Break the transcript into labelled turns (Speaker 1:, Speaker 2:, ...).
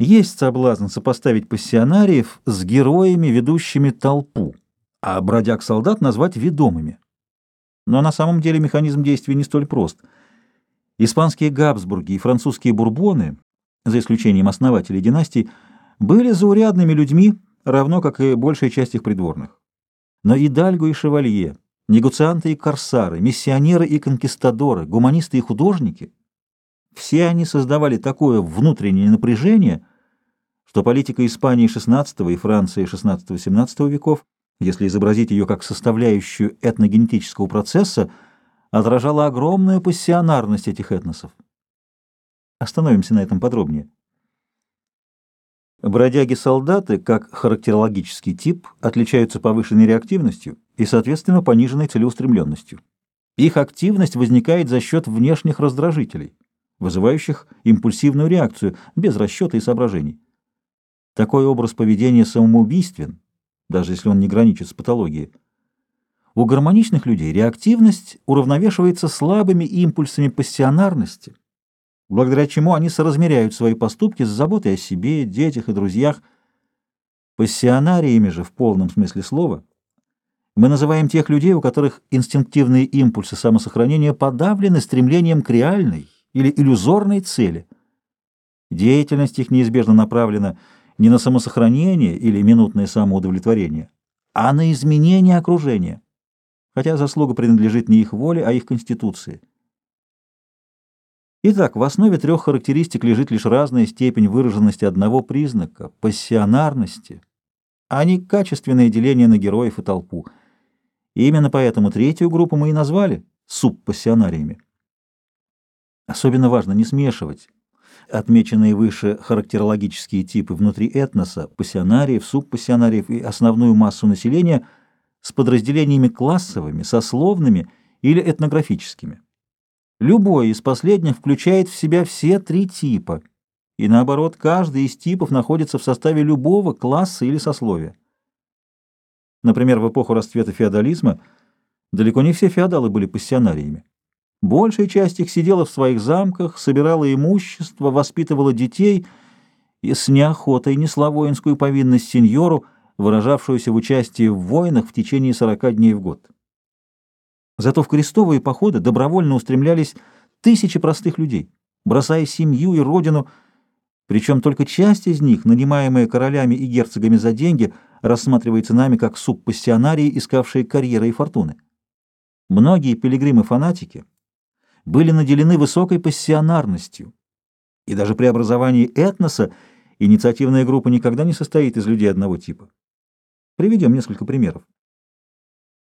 Speaker 1: Есть соблазн сопоставить пассионариев с героями, ведущими толпу, а бродяг-солдат назвать ведомыми. Но на самом деле механизм действия не столь прост. Испанские Габсбурги и французские Бурбоны, за исключением основателей династий, были заурядными людьми, равно как и большая часть их придворных. Но и Дальго, и Шевалье, негуцианты и корсары, миссионеры и конкистадоры, гуманисты и художники — все они создавали такое внутреннее напряжение, что политика Испании XVI и Франции XVI-XVII веков, если изобразить ее как составляющую этногенетического процесса, отражала огромную пассионарность этих этносов. Остановимся на этом подробнее. Бродяги-солдаты, как характерологический тип, отличаются повышенной реактивностью и, соответственно, пониженной целеустремленностью. Их активность возникает за счет внешних раздражителей, вызывающих импульсивную реакцию, без расчета и соображений. Такой образ поведения самоубийствен, даже если он не граничит с патологией. У гармоничных людей реактивность уравновешивается слабыми импульсами пассионарности, благодаря чему они соразмеряют свои поступки с заботой о себе, детях и друзьях. Пассионариями же в полном смысле слова мы называем тех людей, у которых инстинктивные импульсы самосохранения подавлены стремлением к реальной или иллюзорной цели. Деятельность их неизбежно направлена не на самосохранение или минутное самоудовлетворение, а на изменение окружения, хотя заслуга принадлежит не их воле, а их конституции. Итак, в основе трех характеристик лежит лишь разная степень выраженности одного признака – пассионарности, а не качественное деление на героев и толпу. И именно поэтому третью группу мы и назвали субпассионариями. Особенно важно не смешивать отмеченные выше характерологические типы внутри этноса, пассионариев, субпассионариев и основную массу населения с подразделениями классовыми, сословными или этнографическими. Любой из последних включает в себя все три типа, и наоборот, каждый из типов находится в составе любого класса или сословия. Например, в эпоху расцвета феодализма далеко не все феодалы были пассионариями. Большая часть их сидела в своих замках, собирала имущество, воспитывала детей и с неохотой несла воинскую повинность сеньору, выражавшуюся в участии в войнах в течение 40 дней в год. Зато в крестовые походы добровольно устремлялись тысячи простых людей, бросая семью и родину, причем только часть из них, нанимаемая королями и герцогами за деньги, рассматривается нами как субпассионарии, искавшие карьеры и фортуны. Многие пилигримы-фанатики — были наделены высокой пассионарностью. И даже при образовании этноса инициативная группа никогда не состоит из людей одного типа. Приведем несколько примеров.